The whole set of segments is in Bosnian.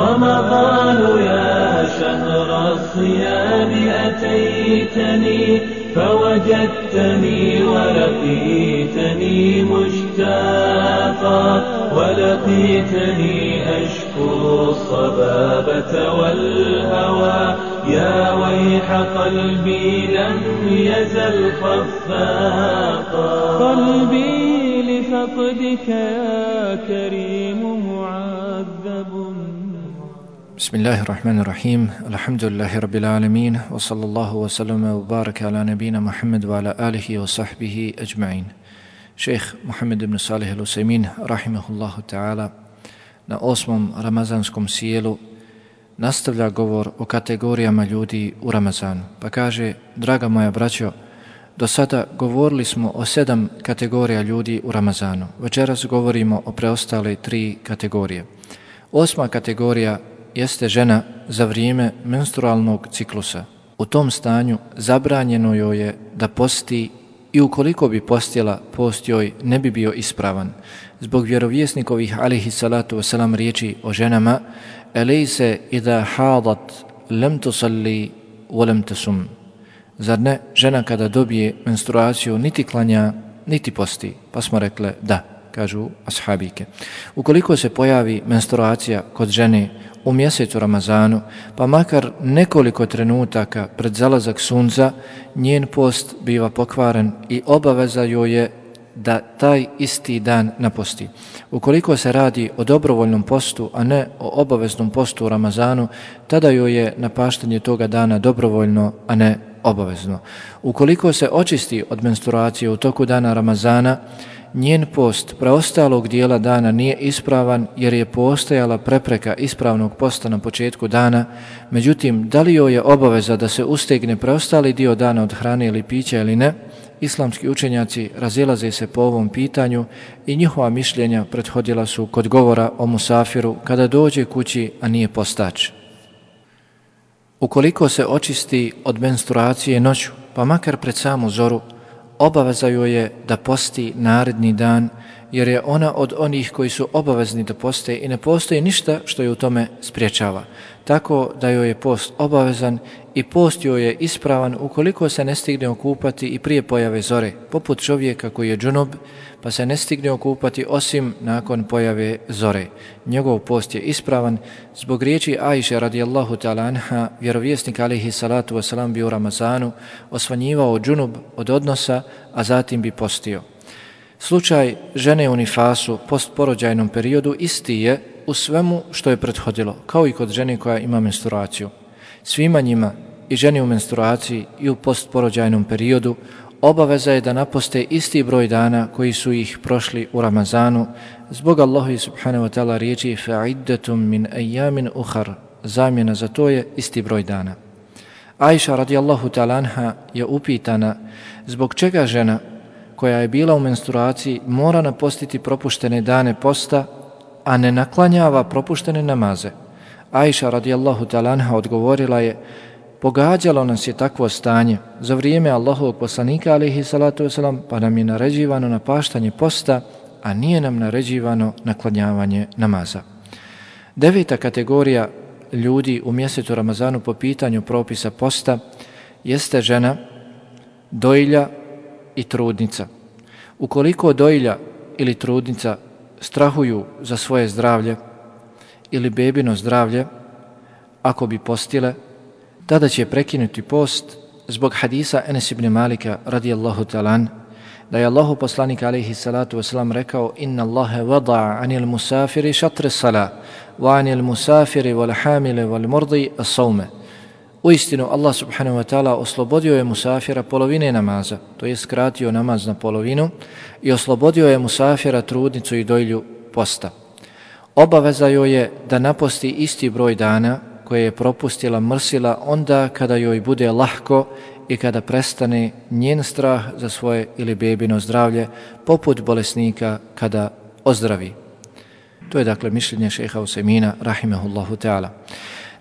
رمضان يا شهر الصيام أتيتني فوجدتني ولقيتني مشتاقا ولقيتني أشكو الصبابة والهوى. يا ويح قلبي لم يزل خفاقا. قلبي لفقدك يا كريم بسم الله الرحمن الرحيم الحمد لله رب العالمين وصلى الله وسلم وبارك على نبينا محمد وعلى آله وصحبه أجمعين شيخ محمد بن صالح الوسيمين رحمه الله تعالى na osmom ramazanskom sjelu nastavlja govor o kategorijama ljudi u Ramazanu. Pa kaže, draga moja braćo, do sada govorili smo o sedam kategorija ljudi u Ramazanu. Večeras govorimo o preostale tri kategorije. Osma kategorija jeste žena za vrijeme menstrualnog ciklusa. U tom stanju zabranjeno joj je da posti i ukoliko bi postjela, post joj ne bi bio ispravan. Zbog vjerovjesnikovih alihi salatu wasalam riječi o ženama, Elejse ida hadat lem tusalli wa lem tasum. Zar ne, žena kada dobije menstruaciju niti klanja, niti posti? Pa smo rekle da, kažu ashabike. Ukoliko se pojavi menstruacija kod žene u mjesecu Ramazanu, pa makar nekoliko trenutaka pred zalazak sunca, njen post biva pokvaren i obaveza joj je da taj isti dan naposti. Ukoliko se radi o dobrovoljnom postu, a ne o obaveznom postu u Ramazanu, tada joj je napaštanje toga dana dobrovoljno, a ne obavezno. Ukoliko se očisti od menstruacije u toku dana Ramazana, njen post preostalog dijela dana nije ispravan jer je postojala prepreka ispravnog posta na početku dana, međutim, da li joj je obaveza da se ustegne preostali dio dana od hrane ili pića ili ne, islamski učenjaci razilaze se po ovom pitanju i njihova mišljenja prethodila su kod govora o musafiru kada dođe kući, a nije postač. Ukoliko se očisti od menstruacije noću, pa makar pred samu zoru, obaveza joj je da posti naredni dan, jer je ona od onih koji su obavezni da poste i ne postoji ništa što je u tome spriječava. Tako da joj je post obavezan i post joj je ispravan ukoliko se ne stigne okupati i prije pojave zore, poput čovjeka koji je džunob, pa se ne stigne okupati osim nakon pojave zore. Njegov post je ispravan zbog riječi Ajše radijallahu ta'ala anha, vjerovjesnik alihi salatu wasalam bi u Ramazanu, osvanjivao džunub od odnosa, a zatim bi postio. Slučaj žene u nifasu postporođajnom periodu isti je u svemu što je prethodilo, kao i kod žene koja ima menstruaciju. Svima njima, i ženi u menstruaciji i u postporođajnom periodu, obaveza je da naposte isti broj dana koji su ih prošli u Ramazanu, zbog Allahu subhanahu wa ta'ala riječi fa'iddatum min ayamin uhar, zamjena za to je isti broj dana. Aisha radijallahu ta'ala anha je upitana zbog čega žena koja je bila u menstruaciji mora napostiti propuštene dane posta, a ne naklanjava propuštene namaze. Aisha radijallahu talanha odgovorila je, pogađalo nas je takvo stanje za vrijeme Allahovog poslanika alihi salatu wasalam, pa nam je naređivano napaštanje posta, a nije nam naređivano naklanjavanje namaza. Deveta kategorija ljudi u mjesecu Ramazanu po pitanju propisa posta jeste žena, dojlja i trudnica. Ukoliko dojlja ili trudnica strahuju za svoje zdravlje ili bebino zdravlje, ako bi postile, tada će prekinuti post zbog hadisa Enes ibn Malika radijallahu talan, da je Allahu poslanik alaihi salatu wasalam rekao inna Allahe vada anil musafiri šatre sala wa anil musafiri wal hamile wal murdi as-sawme. U istinu, Allah subhanahu wa ta'ala oslobodio je musafira polovine namaza, to je skratio namaz na polovinu i oslobodio je musafira trudnicu i dojlju posta. Obaveza joj je da naposti isti broj dana koje je propustila mrsila onda kada joj bude lahko i kada prestane njen strah za svoje ili bebino zdravlje poput bolesnika kada ozdravi. To je dakle mišljenje šeha Usemina, rahimehullahu ta'ala.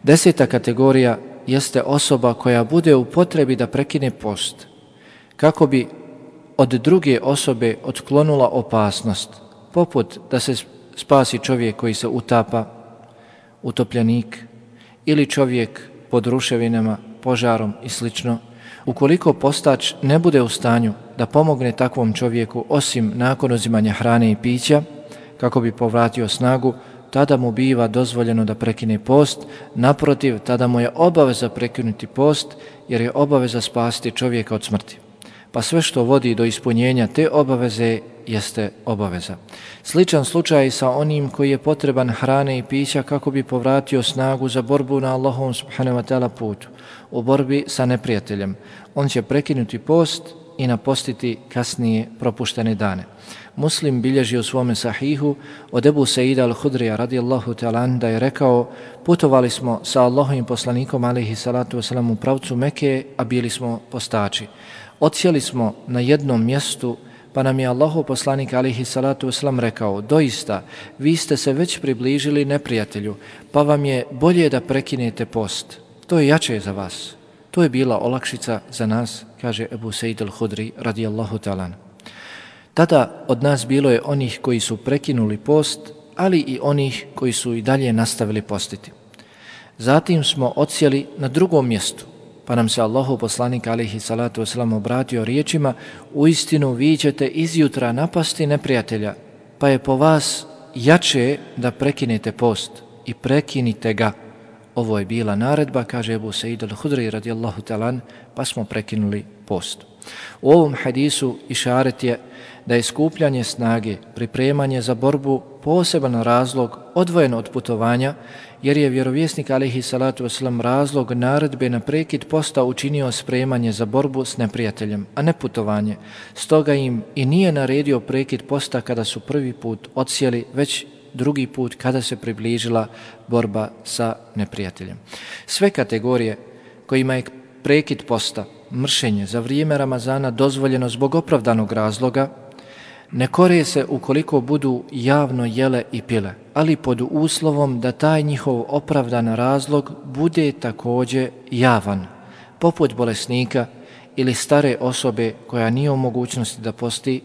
Deseta kategorija jeste osoba koja bude u potrebi da prekine post, kako bi od druge osobe otklonula opasnost, poput da se spasi čovjek koji se utapa utopljenik ili čovjek pod ruševinama, požarom i slično, ukoliko postač ne bude u stanju da pomogne takvom čovjeku osim nakon uzimanja hrane i pića, kako bi povratio snagu, tada mu biva dozvoljeno da prekine post, naprotiv, tada mu je obaveza prekinuti post, jer je obaveza spasti čovjeka od smrti. Pa sve što vodi do ispunjenja te obaveze jeste obaveza. Sličan slučaj sa onim koji je potreban hrane i pića kako bi povratio snagu za borbu na Allahom subhanahu wa ta'ala putu, u borbi sa neprijateljem. On će prekinuti post i napostiti kasnije propuštene dane. Muslim bilježi u svome sahihu od Ebu Seida al-Hudrija radijallahu ta'ala da je rekao putovali smo sa Allahovim poslanikom alaihi salatu wasalam u pravcu Meke, a bili smo postači. Odsjeli smo na jednom mjestu pa nam je Allahov poslanik alaihi salatu wasalam rekao doista vi ste se već približili neprijatelju pa vam je bolje da prekinete post. To je jače za vas. To je bila olakšica za nas, kaže Ebu Seid al-Hudri radijallahu ta'ala. Tada od nas bilo je onih koji su prekinuli post, ali i onih koji su i dalje nastavili postiti. Zatim smo odsjeli na drugom mjestu, pa nam se Allahu poslanik alihi salatu wasalam obratio riječima u istinu vi ćete izjutra napasti neprijatelja, pa je po vas jače da prekinete post i prekinite ga. Ovo je bila naredba, kaže Ebu Sejid al-Hudri radijallahu talan, pa smo prekinuli post. U ovom hadisu išaret je da je skupljanje snage, pripremanje za borbu poseban razlog odvojen od putovanja, jer je vjerovjesnik alihi salatu wasalam razlog naredbe na prekid posta učinio spremanje za borbu s neprijateljem, a ne putovanje. Stoga im i nije naredio prekid posta kada su prvi put odsjeli, već drugi put kada se približila borba sa neprijateljem. Sve kategorije kojima je prekid posta, mršenje za vrijeme Ramazana dozvoljeno zbog opravdanog razloga, ne kore se ukoliko budu javno jele i pile, ali pod uslovom da taj njihov opravdan razlog bude takođe javan, poput bolesnika ili stare osobe koja nije u mogućnosti da posti,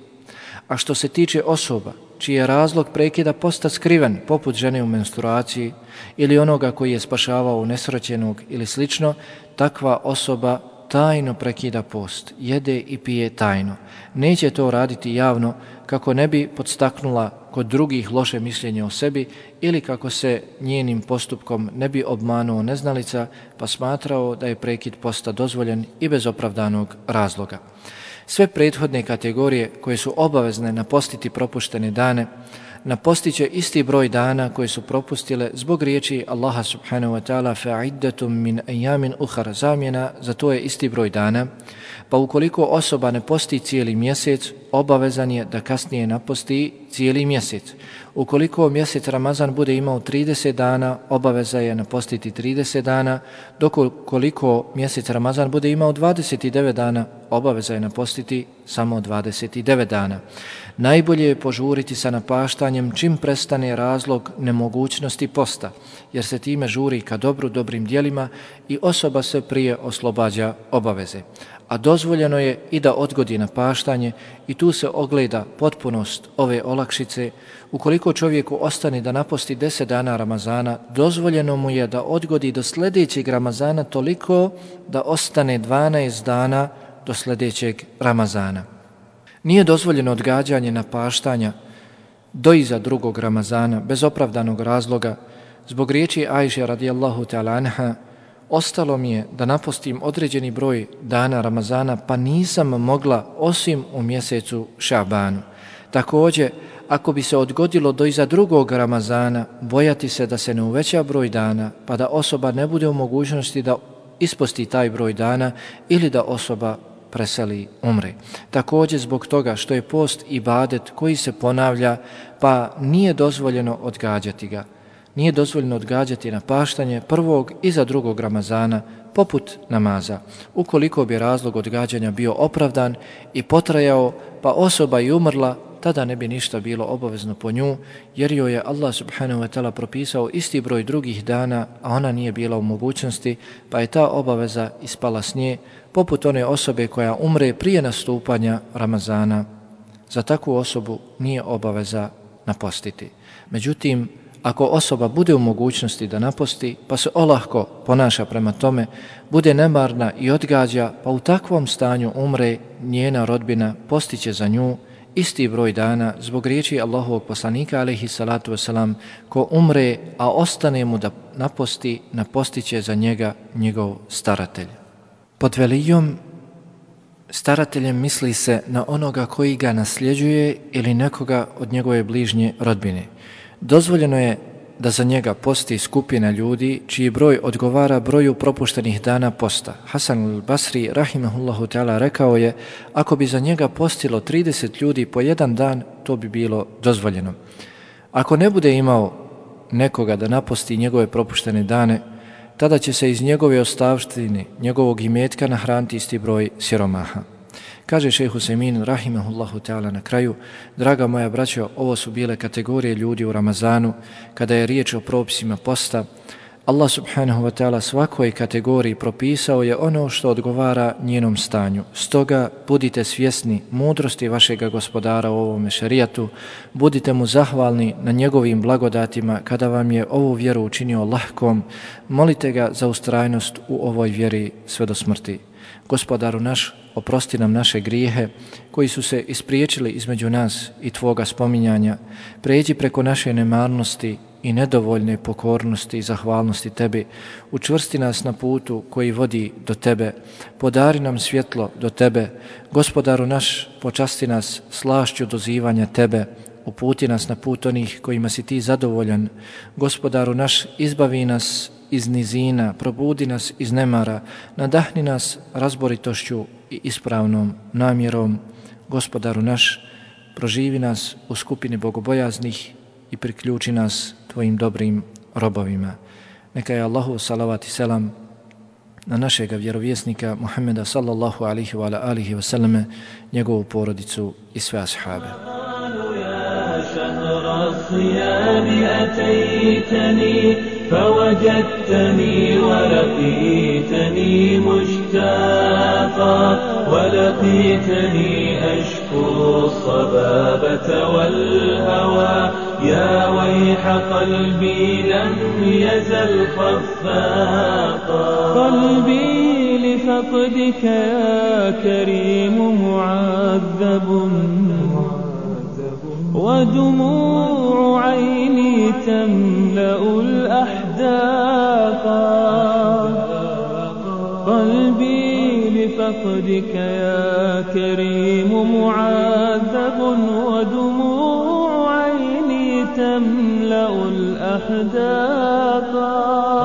a što se tiče osoba čiji je razlog prekida posta skriven, poput žene u menstruaciji ili onoga koji je spašavao nesroćenog ili slično, takva osoba tajno prekida post, jede i pije tajno. Neće to raditi javno kako ne bi podstaknula kod drugih loše mišljenje o sebi ili kako se njenim postupkom ne bi obmanuo neznalica pa smatrao da je prekid posta dozvoljen i bez opravdanog razloga. Sve prethodne kategorije koje su obavezne napostiti propuštene dane, napostiće isti broj dana koje su propustile zbog riječi Allaha subhanahu wa ta'ala fa'iddatum min ayamin ukhra zamjena za to je isti broj dana. Pa ukoliko osoba ne posti cijeli mjesec obavezan je da kasnije naposti cijeli mjesec ukoliko mjesec Ramazan bude imao 30 dana obaveza je napostiti 30 dana dok ukoliko mjesec Ramazan bude imao 29 dana obaveza je napostiti samo 29 dana Najbolje je požuriti sa napaštanjem čim prestane razlog nemogućnosti posta, jer se time žuri ka dobru dobrim dijelima i osoba se prije oslobađa obaveze. A dozvoljeno je i da odgodi napaštanje i tu se ogleda potpunost ove olakšice. Ukoliko čovjeku ostane da naposti 10 dana Ramazana, dozvoljeno mu je da odgodi do sljedećeg Ramazana toliko da ostane 12 dana do sljedećeg Ramazana. Nije dozvoljeno odgađanje napaštanja do iza drugog Ramazana bez opravdanog razloga. Zbog riječi Ajše radijallahu ta'ala anha, ostalo mi je da napostim određeni broj dana Ramazana pa nisam mogla osim u mjesecu Šabanu. Također, ako bi se odgodilo do iza drugog Ramazana, bojati se da se ne uveća broj dana pa da osoba ne bude u mogućnosti da isposti taj broj dana ili da osoba preseli, umre. Također zbog toga što je post i badet koji se ponavlja, pa nije dozvoljeno odgađati ga. Nije dozvoljeno odgađati na paštanje prvog i za drugog Ramazana, poput namaza. Ukoliko bi razlog odgađanja bio opravdan i potrajao, pa osoba i umrla, tada ne bi ništa bilo obavezno po nju, jer joj je Allah subhanahu wa ta'ala propisao isti broj drugih dana, a ona nije bila u mogućnosti, pa je ta obaveza ispala s nje, poput one osobe koja umre prije nastupanja Ramazana. Za takvu osobu nije obaveza napostiti. Međutim, ako osoba bude u mogućnosti da naposti, pa se olahko ponaša prema tome, bude nemarna i odgađa, pa u takvom stanju umre njena rodbina, postiće za nju isti broj dana zbog riječi Allahovog poslanika, alaihi salatu wasalam, ko umre, a ostane mu da naposti, napostiće za njega njegov staratelj. Pod velijom starateljem misli se na onoga koji ga nasljeđuje ili nekoga od njegove bližnje rodbine. Dozvoljeno je da za njega posti skupina ljudi čiji broj odgovara broju propuštenih dana posta. Hasan al-Basri, rahimahullahu ta'ala, rekao je, ako bi za njega postilo 30 ljudi po jedan dan, to bi bilo dozvoljeno. Ako ne bude imao nekoga da naposti njegove propuštene dane, tada će se iz njegove ostavštine, njegovog imetka nahraniti isti broj siromaha. Kaže šehu Semin, rahimahullahu ta'ala na kraju, draga moja braćo, ovo su bile kategorije ljudi u Ramazanu, kada je riječ o propisima posta, Allah subhanahu wa ta'ala svakoj kategoriji propisao je ono što odgovara njenom stanju. Stoga budite svjesni mudrosti vašeg gospodara u ovome šarijatu, budite mu zahvalni na njegovim blagodatima kada vam je ovu vjeru učinio lahkom, molite ga za ustrajnost u ovoj vjeri sve do smrti. Gospodaru naš, oprosti nam naše grijehe koji su se ispriječili između nas i Tvoga spominjanja, pređi preko naše nemarnosti i nedovoljne pokornosti i zahvalnosti Tebi, učvrsti nas na putu koji vodi do Tebe, podari nam svjetlo do Tebe, Gospodaru naš, počasti nas slašću dozivanja Tebe, uputi nas na put onih kojima si Ti zadovoljan, Gospodaru naš, izbavi nas iz nizina, probudi nas iz nemara, nadahni nas razboritošću i ispravnom namjerom. Gospodaru naš, proživi nas u skupini bogobojaznih i priključi nas tvojim dobrim robovima. Neka je Allahu salavat i selam na našeg vjerovjesnika Muhammeda sallallahu alihi wa alihi wa sallame, njegovu porodicu i sve ashabe. الصيام أتيتني فوجدتني ولقيتني مشتاقا ولقيتني أشكو الصبابة والهوى. يا ويح قلبي لم يزل خفاقا. قلبي لفقدك يا كريم معذب. ودموع عيني تملأ الأحداق قلبي لفقدك يا كريم معذب ودموع عيني تملأ الأحداق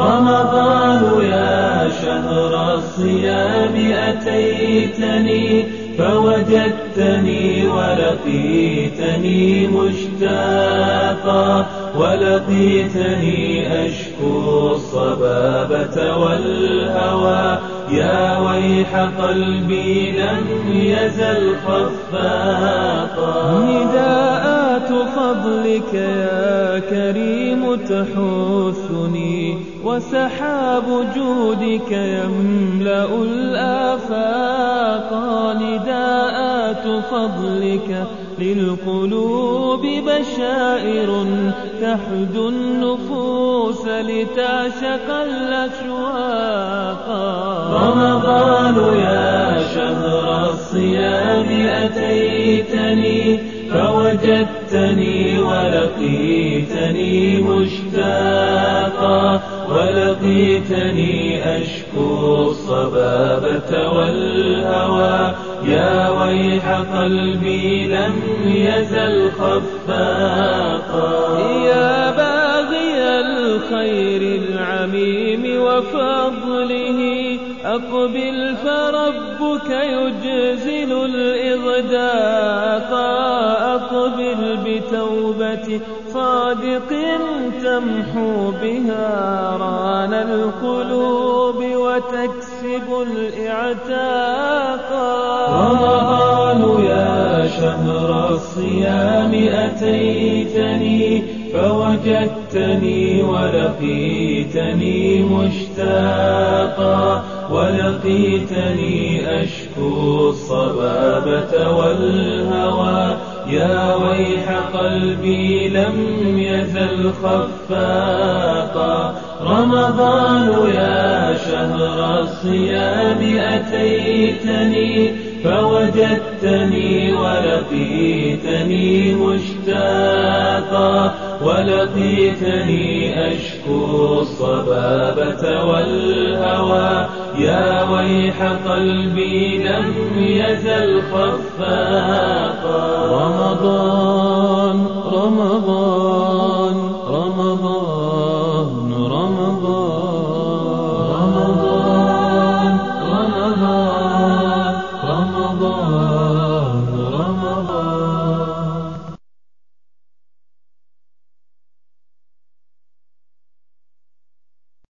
رمضان يا شهر الصيام أتيتني فوجدتني ولقيتني مشتاقا. ولقيتني أشكو الصبابة والهوى. يا ويح قلبي لم يزل خفاقا. نداءات فضلك يا كريم تحثني وسحاب جودك يملأ الآفاق. نداءات فضلك للقلوب بشائر تحدو النفوس لتعشق الأشواق. رمضان يا شهر الصيام أتيتني فوجدتني ولقيتني مشتاقا. ولقيتني أشكو الصبابة والهوى. يا ويح قلبي لم يزل خفاقا. يا باغي الخير العميم وفضله أقبل فربك يجزل الإغداق. أقبل بتوبة صادق تمحو بها ران القلوب وتكسب الإعتاق. رمضان يا شهر الصيام أتيتني فوجدتني ولقيتني مشتاقا ولقيتني أشكو الصبابة والهوى يا ويح قلبي لم يزل خفاقا. رمضان يا شهر الصيام أتيتني فوجدتني ولقيتني مشتاقا. ولقيتني أشكو الصبابة والهوى. يا ويح قلبي لم يزل خفاقا. رمضان رمضان.